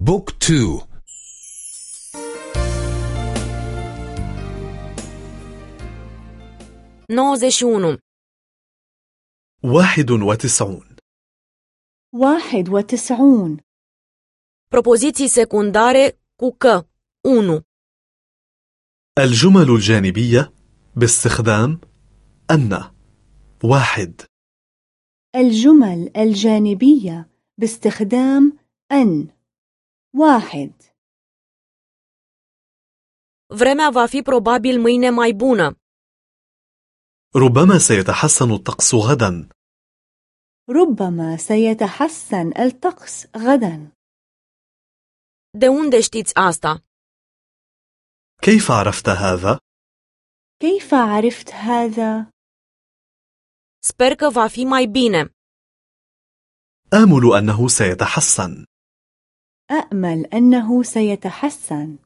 بوك تو. نوزش unu واحد وتسعون. واحد وتسعون. Propoziții secundare cu că 1. الجمل الجانبية باستخدام أن. واحد. الجمل الجانبية باستخدام أن. واحد Vremea va fi probabil mâine mai bună. ربما سيتحسن الطقس غدا ربما سيتحسن الطقس غدا De unde știți asta? كيف عرفت هذا؟ كيف عرفت هذا؟ Sper că va fi mai bine. آمل أنه سيتحسن أأمل أنه سيتحسن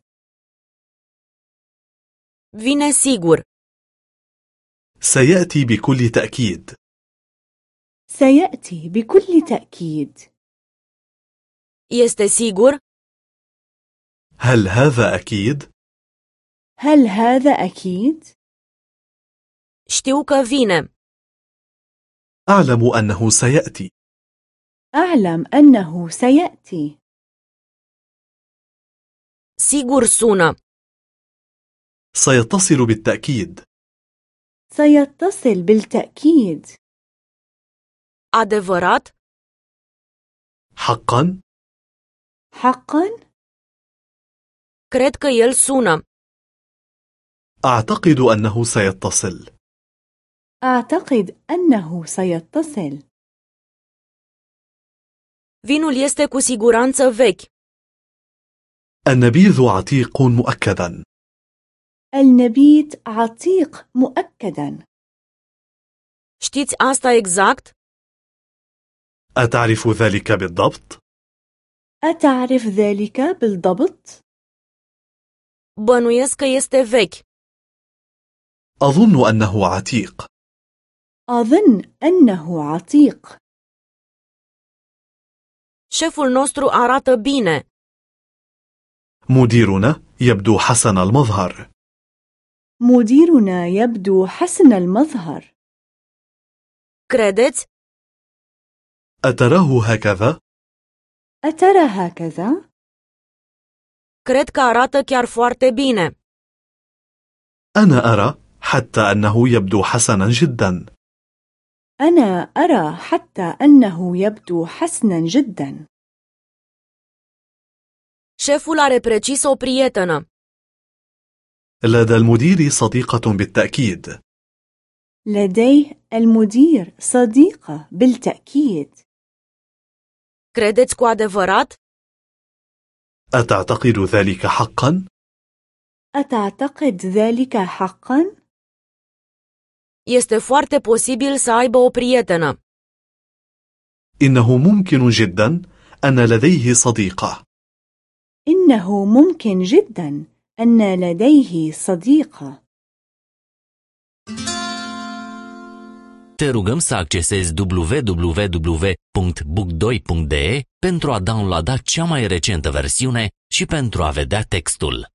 Vine sigur. سيأتي بكل تأكيد سيأتي بكل تأكيد Este sigur? هل هذا أكيد؟ هل هذا أكيد؟ Știu că vine. أعلم أنه سيأتي أعلم أنه سيأتي Sigur sună. سيتصل بالتأكيد سيتصل بالتأكيد Adevărat? حقا؟ حقا؟ Cred că el sună. أعتقد أنه سيتصل أعتقد أنه سيتصل Vinul este cu siguranță vechi. النبيذ عتيق مؤكدا النبيت عتيق مؤكدا Știți asta exact? أتعرف ذلك بالضبط؟ أتعرف ذلك بالضبط؟ Bănuiesc că este vechi. أظن أنه عتيق أظن أنه عتيق Șeful nostru arată bine. مديرنا يبدو حسن المظهر مديرنا يبدو حسن المظهر Credeți? أتراه هكذا؟ أترى هكذا؟ Cred că arată chiar foarte bine. أنا أرى حتى أنه يبدو حسنا جدا أنا أرى حتى أنه يبدو حسنا جدا Șeful are precis o prietenă. لدى المدير صديقة بالتأكيد لديه المدير صديقة بالتأكيد Credeți cu adevărat? أتعتقد ذلك حقا؟ أتعتقد ذلك حقا؟ Este foarte posibil să aibă o prietenă. إنه ممكن جدا أن لديه صديقة إنه ممكن جدا أن لديه صديقة Te rugăm să accesezi www.book2.de pentru a downloada cea mai recentă versiune și pentru a vedea textul.